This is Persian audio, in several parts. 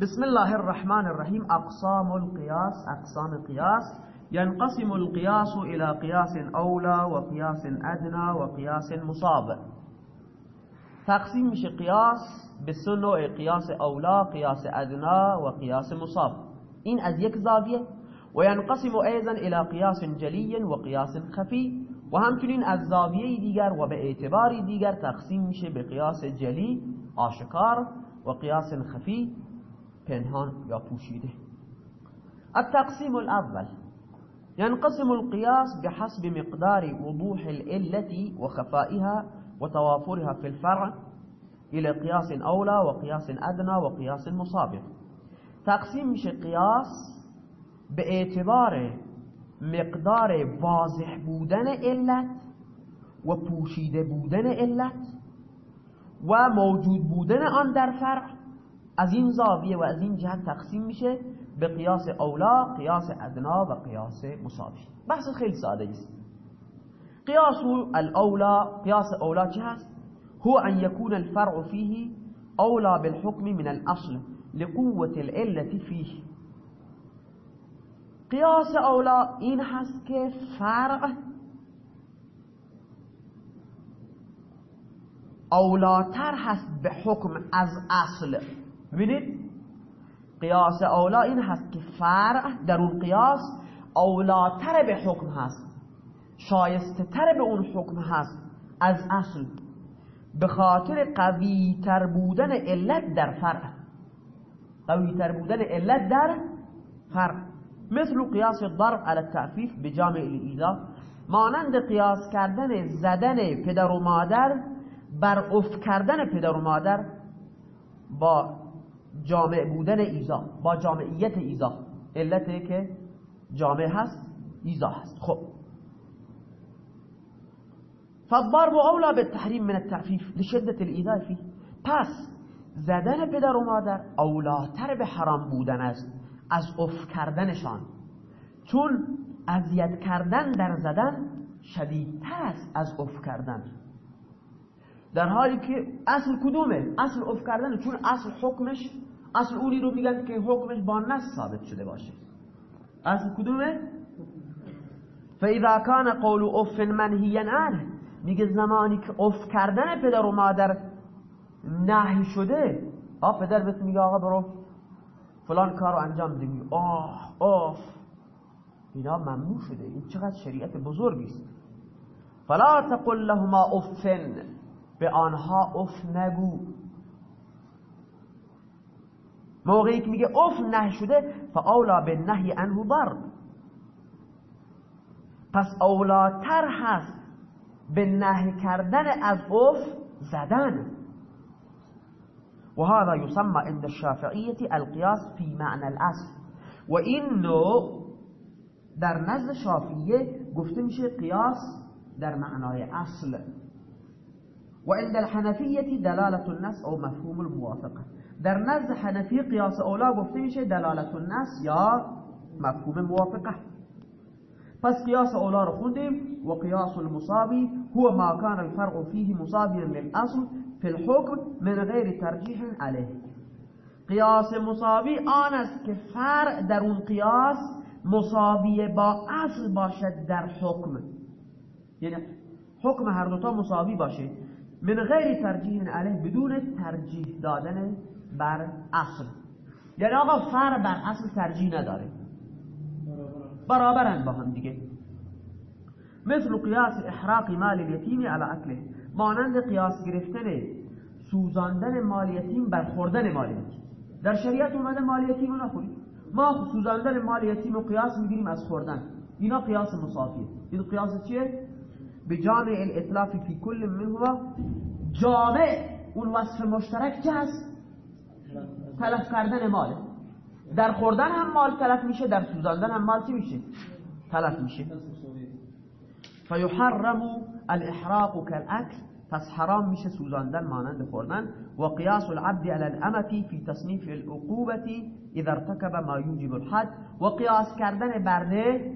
بسم الله الرحمن الرحیم اقسام القیاس اقسام قیاس ينقسم القياس إلى قياس أولى وقياس أدنى وقياس مصاب تقسیم میشه قیاس به سه نوع قیاس اولا قیاس ادنا و قیاس مصاب این از یک زاویه و ینقسم ایضا الى قیاس جلی و قیاس خفی و همچنین از زاویه دیگر و به اعتباری دیگر تقسیم میشه به قیاس جلی آشکار و قیاس خفی پنهان یا پوشیده. التقسیم الأول. ينقسم القياس بحسب مقدار وضوح العلة وخفائها وتوافرها في الفرع إلى قياس أولى وقياس أدنى وقياس مصابق تقسیم میشه قیاس به اعتبار مقدار واضح بودن علت و بودن علت و موجود بودن آن در فرع. از این زاویه و از این جهت تقسیم میشه به قیاس اولا قیاس ادنا و قیاس مساوی. بحث خیلی ساده است. قیاس الاولا قیاس اولا چه هست؟ هو ان يكون الفرع فيه اولا بالحكم من الاصل لقوة العلة فيه قیاس اولا این هست که فرع اولاتر هست به حکم از اصل. ببینید؟ قیاس اولا این هست که فرع در اون قیاس اولاتر به حکم هست. شایسته تر به اون حکم هست. از اصل. به خاطر قوی تر بودن علت در فرع. قوی تر بودن علت در فرع. مثل قیاس الضرب على التعفیف به جامع الایزا مانند قیاس کردن زدن پدر و مادر بر اف کردن پدر و مادر با جامع بودن ایزا با جامعیت ایزا. علته که جامع هست ایزا هست. خب. فالضرب اولا بالتحریم من التعفیف لشدت الایذاء فيه پس زدن پدر و مادر اولاتر به حرام بودن است از اف کردنشان. چون اذیت کردن در زدن شدیدتر است از اف کردن. در حالی که اصل کدومه؟ اصل اف کردن چون اصل حکمش اصل اونی رو میگن که حکمش با نص ثابت شده باشه. اصل کدومه؟ فاذا كان قول اف منهیا عنه میگه زمانی که اف کردن پدر و مادر نهی شده آه پدر بهت میگه آقا برو فلان کارو انجام بده میگه آه اف اینا ممنوع شده. این چقدر شریعت بزرگی است. فلا تقل لهما اف به آنها اف نگو. موقعی که میگه اف نهی شده فاولی بالنهی عنه الضرب پس اولاتر هست به نهی کردن از اف زدن. و هذا يسمى عند الشافعية القياس في معنى الاصل و این نوع در نزد شافعیه گفته میشه قیاس در معنای اصل. و عند الحنفیه دلالة النص أو مفهوم الموافقة. در نزد حنفی قیاس أولا گفته میشه دلالت النص یا مفهوم موافقة. پس قیاس أولا رو خوندیم و قیاس المصابی هو ما كان الفرع فيه مصابيا للأصل في الحكم من غیر ترجیح عليه. قیاس مصابی آن است که فرع در اون قیاس مساوی با اصل باشد در حکم. یعنی حکم هر دوتا مساوی باشه. من غیر ترجیح علیه بدون ترجیح دادن بر اصل یعنی آقا فرع بر اصل ترجیح نداره. برابرن با هم دیگه. مثل قیاس احراق مال الیتیم علی اکله. مانند قیاس گرفتن سوزاندن مال یتیم بر خوردن مال یتیم. در شریعت اومده مال یتیم رو نخورید. ما سوزاندن مال یتیم رو قیاس می‌گیریم از خوردن. اینا قیاس مصافیه این قیاس چیه؟ به جامع الاطلاف فی کل منهما جامع اون وصف مشترک چه هست؟ تلف کردن ماله در خوردن هم مال تلف میشه در سوزاندن هم مال چی میشه؟ تلف میشه. فیحرم الاحراق کالاکل پس حرام میشه سوزاندن مانند خوردن. و قیاس العبد على الامتی فی تصنیف العقوبة اذا ارتكب ما یوجب الحد. و قیاس کردن برده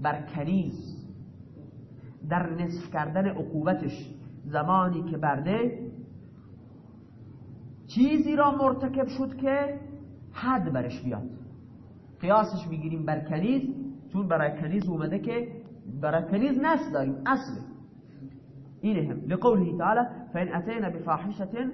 بر کنیز. در نصف کردن عقوبتش. زمانی که برده چیزی را مرتکب شد که حد برش بیاد. قیاسش می‌گیریم بر کنیز چون برای کنیز اومده که برای کنیز نسل داریم اصله اینه هم. لقوله تعالی فإن أتينا بفاحشة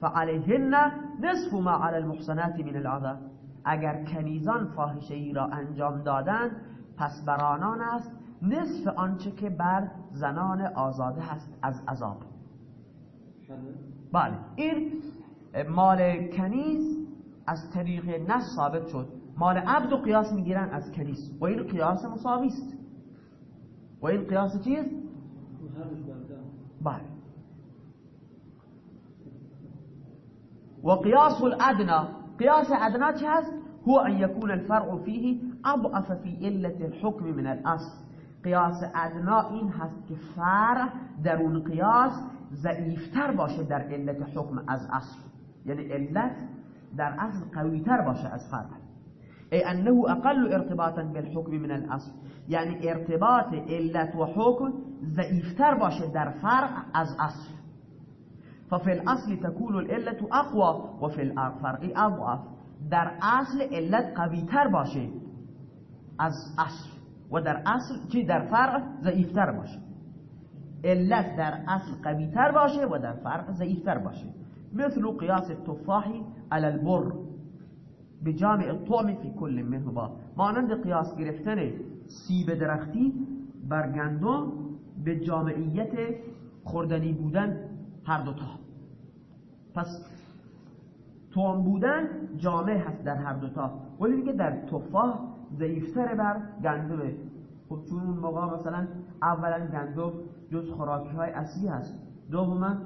فعليهن نصف ما على المحصنات من العذاب. اگر کنیزان فاحشه ای را انجام دادن پس بر آنان است نصف آنچه که بر زنان آزاده هست از عذاب. بله این مال کنیز از طریق نص ثابت شد. مال عبد و قیاس می‌گیرن از کنیز. و این قیاس مساوی است. و این قیاس چیز بله. و قیاس الادنا. قیاس ادنا چه هست؟ هو ان يكون الفرع فيه اضعف في علة الحكم من الاصل قیاس ادنا این هست که فرع در اون قیاس ضعیفتر باشه در علت حکم از اصل. یعنی علت در اصل قویتر باشه از فرع ای انه اقل ارتباطا بالحکم من الاصل. یعنی ارتباط علت و حکم ضعیفتر باشه در فرع از اصل. ففي الاصل تكون العلة اقوى وفي الفرع اضعف. در اصل علت قویتر باشه از اصل. و در اصل چی؟ در فرع ضعیفتر باشه. علت در اصل قویتر باشه و در فرع ضعیفتر باشه. مثل قیاس التفاحی على البر. بجامع الطعم في كل منهما مانند قیاس گرفتن سیب درختی بر گندم به جامعیت خوردنی بودن هر دوتا. پس توم بودن جامع هست در هر دوتا. ولی دیگه در تفاح ضعیفتر بر گندمه. خب چون اون موقع مثلا اولا گندم جز خوراکی های اصلی هست. دوما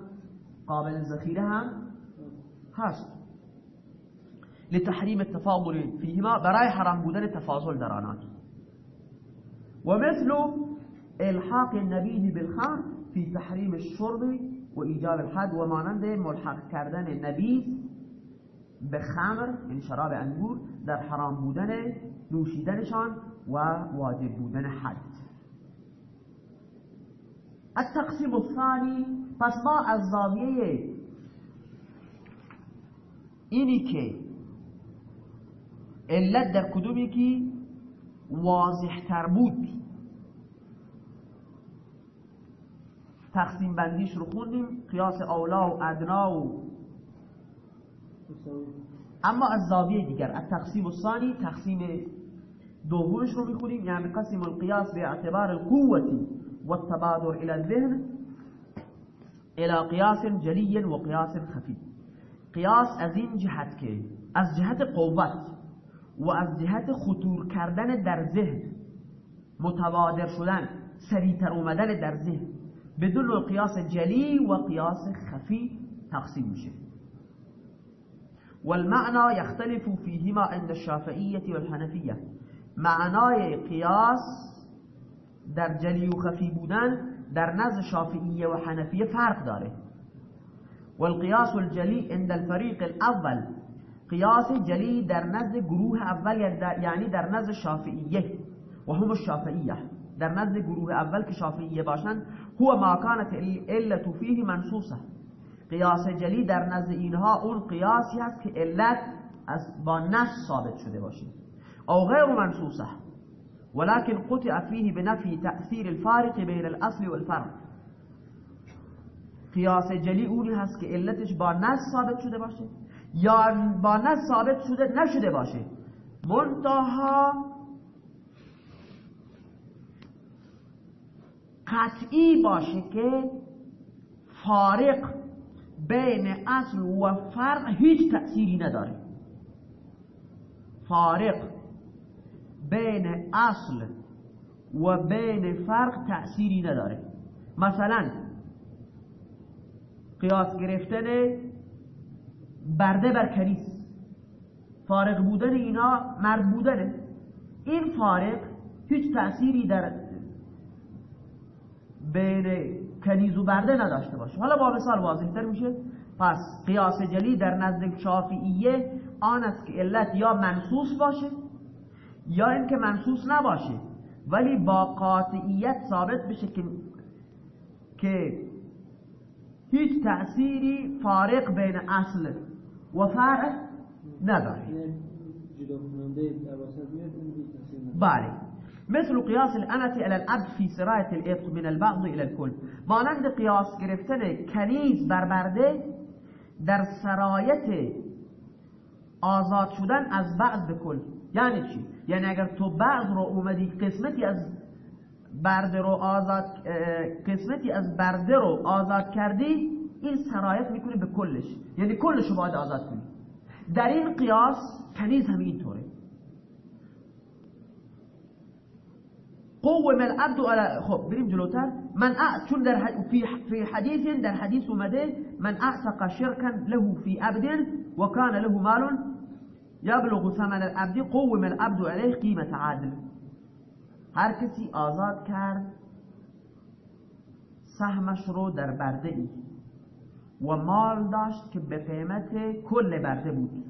قابل ذخیره هم هست. لتحریم التفاضل فيهما برای حرام بودن تفاضل در آنان. و مثل الحاق النبیذ بالخمر في تحریم الشرب و ایجاب الحد و مانند ملحق کردن نبیذ به خمر یعنی شراب انگور در حرام بودن نوشیدنشان و واجب بودن حد. التقسیم الثانی پس ما از زاویه اینی که علت در کدومی که واضح تر بود. تقسیم بندیش رو خوندیم قیاس اولا و ادنا و اما از زاویه دیگر از تقسیم الثانی تقسیم دومش رو می‌خونیم. یعنی قسم القیاس به اعتبار القوة والتبادر الى الذهن الى قیاس جلی و قیاس خفی. قیاس از این جهت که از جهت قوت و از جهت خطور کردن در ذهن متبادر شدن سریعتر اومدن در ذهن بدون قیاس جلی و قیاس خفی تقسیم میشه. والمعنى يختلف فيهما عند الشافعية والحنفية. معنای قیاس در جلی و خفی بودن در نزد شافعیه و فرق داره. والقیاس الجلی عند الفریق الأول. قیاس جلی در نزد گروه اول یعنی در نزد شافعیه و هم الشافعیه. در نزد گروه اول که شافعیه باشند هو ما كانت علت فيه منصوصه. قیاس جلی در نزد اینها اون قیاسی هست که علت از با نص ثابت شده باشه. او غیر منصوصه. ولكن قطع فيه بنفي تأثير الفارق بين الاصل والفرق. قیاس جلی اونی هست که علتش با نص ثابت شده باشه. یا با نص ثابت شده نشده باشه. منتها قطعی باشه که فارق بین اصل و فرق هیچ تأثیری نداره. فارق بین اصل و بین فرق تأثیری نداره. مثلا قیاس گرفتن برده بر کنیز فارق بودن اینا مرد بودنه. این فارق هیچ تأثیری در بین کنیز و برده نداشته باشه. حالا با مثال واضح تر میشه. پس قیاس جلی در نزد شافعیه آن است که علت یا منصوص باشه یا اینکه منصوص نباشه. ولی با قاطعیت ثابت بشه که که هیچ تأثیری فارق بین اصل و فرع نداره. بله. مثل قیاس الانت الى العبد في سرایت الاتق من البعض الى الكل. مانند قیاس گرفتن کنیز بر برده در سرایت آزاد شدن از بعض به کل. یعنی چی؟ یعنی اگر تو بعض رو اومدی قسمتی از برده رو آزاد قسمتی از برده رو آزاد کردی این سرایت می‌کنه به کلش. یعنی کلش رو باید آزاد کنی. در این قیاس کنیز هم اینطوره. قوم العبد على خب بریم جلوتر من چون در في في حديث در حدیث اومده من اعتق شركا له في عبد وكان له مال يبلغ ثمن العبد قوم العبد عليه قيمة عادل. هر کسی آزاد کرد سهمش رو در برده ای. و مال داشت که به قیمت کل برده بود.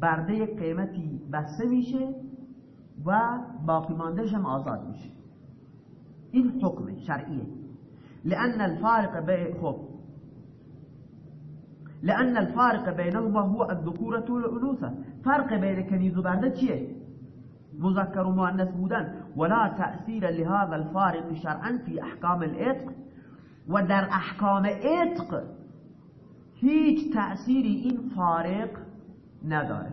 برده قیمتی بسته میشه. و باقی ماندهش هم آزاد میشه. این حکم شرعیه. لأن الفارق بين خب. لأن الفارق بينهما هو الذكورة والأنوثة. فرق بين کنیز و برده چیه؟ مذكر و مؤنث بودن. ولا تأثیر لهذا الفارق شرعا في احکام الاتق و در احکام اتق هیچ تأثیری این فارق نداره.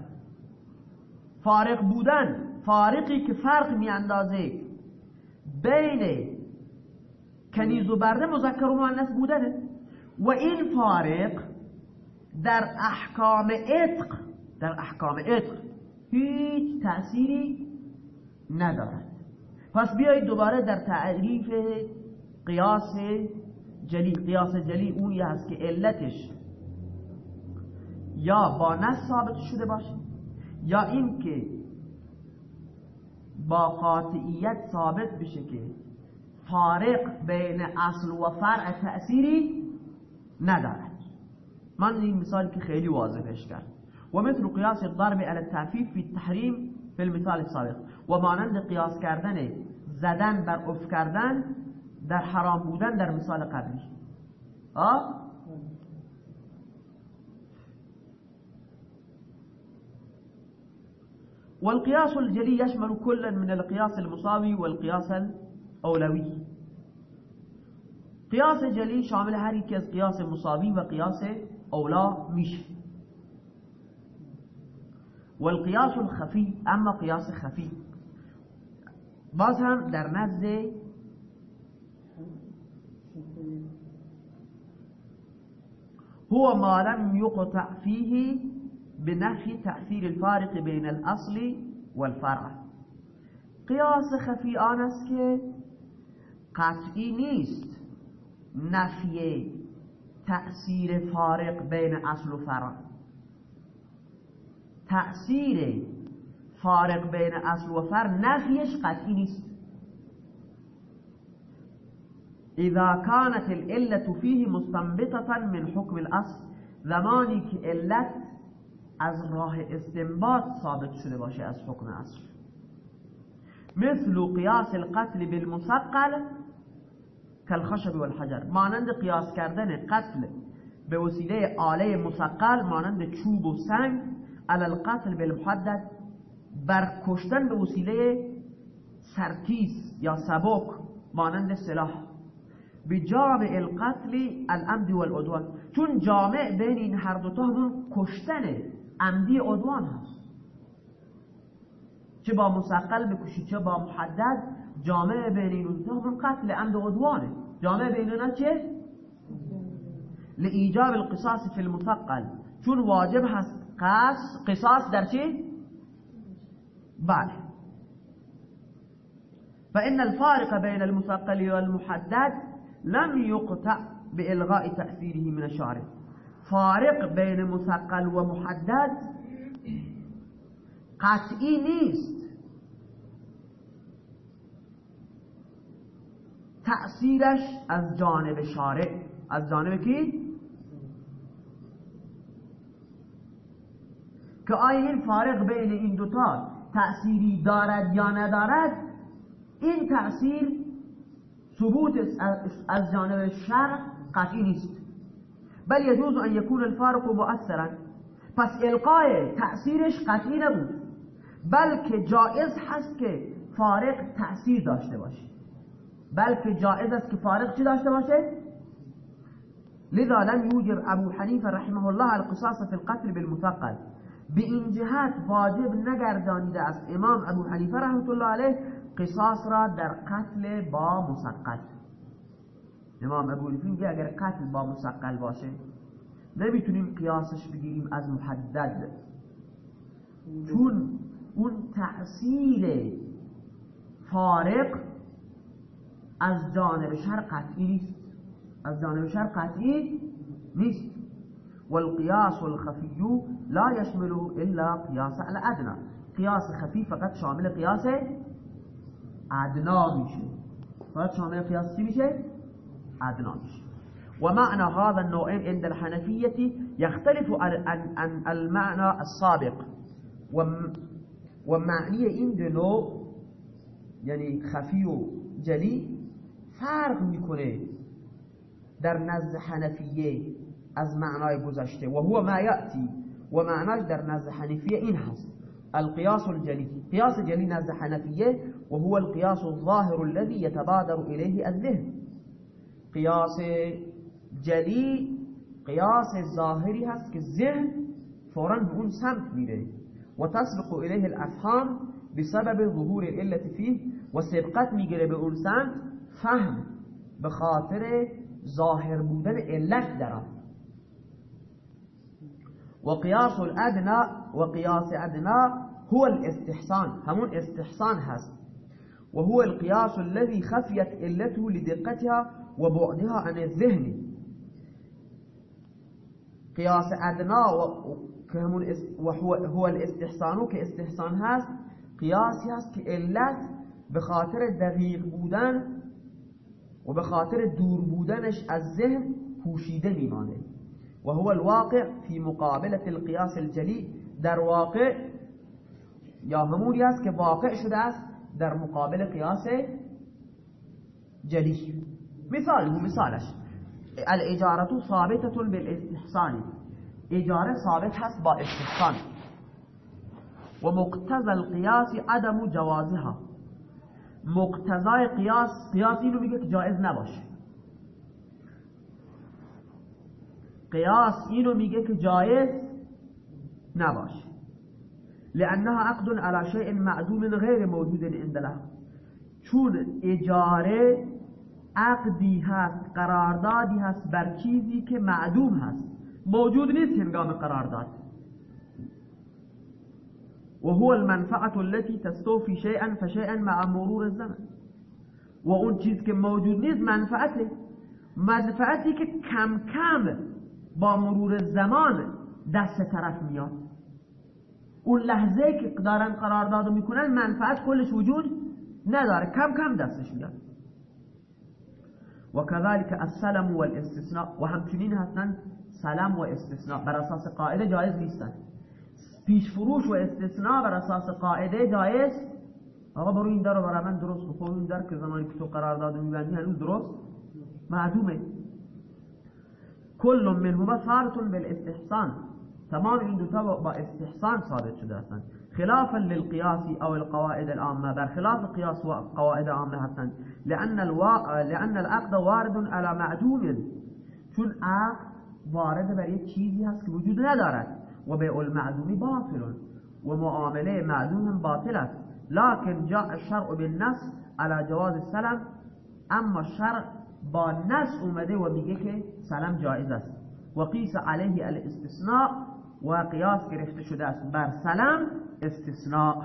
فارق بودن فارقی که فرق میاندازه بین کنیز و برده مذکر و مؤنث بودنه و این فارق در احکام عتق در احکام عتق هیچ تأثیری ندارد. پس بیایید دوباره در تعریف قیاس جلی قیاس جلی اونی هست که علتش یا با نص ثابت شده باشه یا اینکه با قاطعیت ثابت بشه که فارق بین اصل و فرع تأثیری ندارد. من این مثالی که خیلی واضحش کرد. و مثل قیاس الضرب على التعفیف فی التحریم فی المثال السابق. و مانند قیاس کردن زدن بر اف کردن در حرام بودن در مثال قبلی. آه؟ والقياس الجلي يشمل كلا من القياس المساوي والقياس الأولوي. قياس جلي شامل هر یک از قیاس مساوی و قیاس اولا میشه. والقياس الخفي اما قياس خفي باز هم در نزد هو ما لم يقطع فيه بنفی تأثیر الفارق بین الأصل والفرع. قیاس خفی آن است که قطعی نیست. نفی فارق بین اصل و فرع. تأثیر فارق بین اصل و فرع نفیش قطعی نیست. اذا كانت العلة فيه مستنبطة من حكم الأصل زمانی که علت از راه استنباط ثابت شده باشه از حکم اصل مثل قیاس القتل بالمثقل کالخشب والحجر. مانند قیاس کردن قتل به وسیله آله مسقل مانند چوب و سنگ علی القتل بالمحدد. بر کشتن به وسیله سرتیز یا سبک مانند سلاح. بجامع القتل الامد والعدوان. چون جامع بین این هر دوتا همون کشتنه عمدی عدوان هست. چه با مسقل بکشی چه با محدد جامعه بین این دو قتل عمد عدوانه. جامعه بین اینا چه؟ لإيجاب القصاص في المثقل. چون واجب هست قص قصاص در چه؟ بله. فإن الفارق بين المثقل والمحدد لم يقطع بإلغاء تأثيره من الشارع. فارق بین مثقل و محدد قطعی نیست. تأثیرش از جانب شارع. از جانب کی؟ که آیا این فارق بین این دوتا تأثیری دارد یا ندارد؟ این تأثیر ثبوت از جانب شرع قطعی نیست. بل يجوز أن يكون الفارق مؤثرا. پس القای تأثیرش قطعی نبود بلکه جائز هست که فارق تأثیر داشته باشه. بلکه جائز است که فارق چی داشته باشه؟ لذا لم يوجب ابو حنیفه رحمه الله القصاص في القتل بالمثقل. به این جهت واجب نگردانیده است امام ابو حنیفه رحمه الله علیه قصاص را در قتل با مسقل امام ابو میگه اگر قتل با مسقل باشه نمی‌تونیم قیاسش بگیریم از محدد. چون اون تأثیر فارق از جانب شر قطعی نیست. از جانب شر قطعی نیست. والقياس الخفي لا يشمله إلا قياس الأدنى قياس خفي فقط شامل قياس ادنا میشه. فقط شامل قياس چی میشه؟ ادنا میشه ومعنى هذا النوعين عند الحنفية يختلف عن المعنى السابق. ومعنى دو نوع یعنی خفی و جلی فرق میکنه در نزد حنفیه از معنای گذشته. و هو ما یأتی. و معناش در نزد حنفیه این هست. القياس الجلي قياس جلي نزد حنفية وهو القياس الظاهر الذي يتبادر إليه الذهن. قياس جلی قیاس ظاهری هست که ذهن فورا به اون سمت میره. و تسبق الیه الافهام بسبب ظهور العلت فيه و سبقت میگیره به اون سمت فهم به خاطر ظاهر بودن علت در و قیاس الادنا و قیاس ادنا هو الاستحسان همون استحسان هست. و هو القياس الذي خفيت علته لدقتها وبعدها عن الذهن. قياس ادنا و هو الاستحسان که استحسان هست. قیاسی هست که علت به خاطر دقیق بودن و به خاطر دور بودنش از پوشیده میمانه. و هو الواقع في مقابلة القياس الجلی در واقع یا همونی است که واقع شده است در مقابل قیاس جلی مثاله مثالش. الاجارة ثابتة بالاستحسان اجاره ثابت هست با استحسان. و مقتضى القیاس عدم جوازها. مقتضای قیاس قیاس اینو میگه که جایز نباشه. قیاس اینو میگه که جایز نباشه. لانها عقد على شيء معدوم غیر موجود عند چون اجاره عقدی هست قراردادی هست بر چیزی که معدوم هست. موجود نیست هنگام قرارداد. وهو المنفعة التي تستوفي شيئا فشيئا مع مرور الزمن. و اون چیز که موجود نیست منفعته منفعتی که کم کم با مرور زمان دست طرف میاد. اون لحظه که دارن قرارداد می‌کنن منفعت کلش وجود نداره. کم کم دستش میاد. و كذلك السلم والاستثناء. و همچنین هستن سلم و استثناء بر اساس قاعده جایز نیستن. پیش فروش و استثناء بر اساس قاعده جایز. آقا برو این در رو من درست خب این در که زمانی که تو قرار داده میبندی هنوز درست معدومه. کل منهما ثابت بالاستحسان. تمام این دوتا با استحسان ثابت شده هستند. خلافا للقياس أو القواعد العامة. بر خلاف قياس و قواعد عامة هستند. لأن الوا... لأن العقد وارد على معدوم. چون عقد وارد بر یک چیزی هست که وجود ندارد و به المعدوم باطل و معامله معدوم باطل است. لكن جاء الشرع بالنص على جواز السلام اما شرع با نص اومده و میگه که سلام جایز است. و قیس علیه الاستثناء و قیاس گرفته شده است بر سلام استثناء.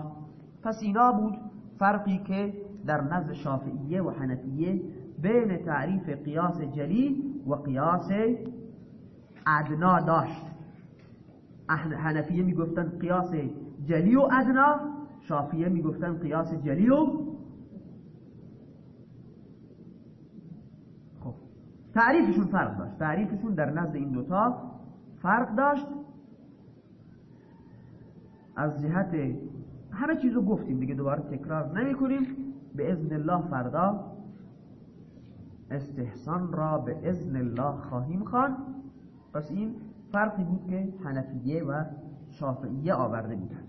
پس اینا بود فرقی که در نزد شافعیه و حنفیه بین تعریف قیاس جلی و قیاس ادنا داشت. حنفیه می‌گفتن قیاس جلی و ادنا شافیه می‌گفتن قیاس جلی و خب تعریفشون فرق داشت. تعریفشون در نزد این دوتا فرق داشت. از جهت همه چیزو گفتیم دیگه دوباره تکرار نمی کنیم به اذن الله فردا استحسان را به اذن الله خواهیم خوان پس این فرقی بود که حنفیه و شافعیه آورده بودن.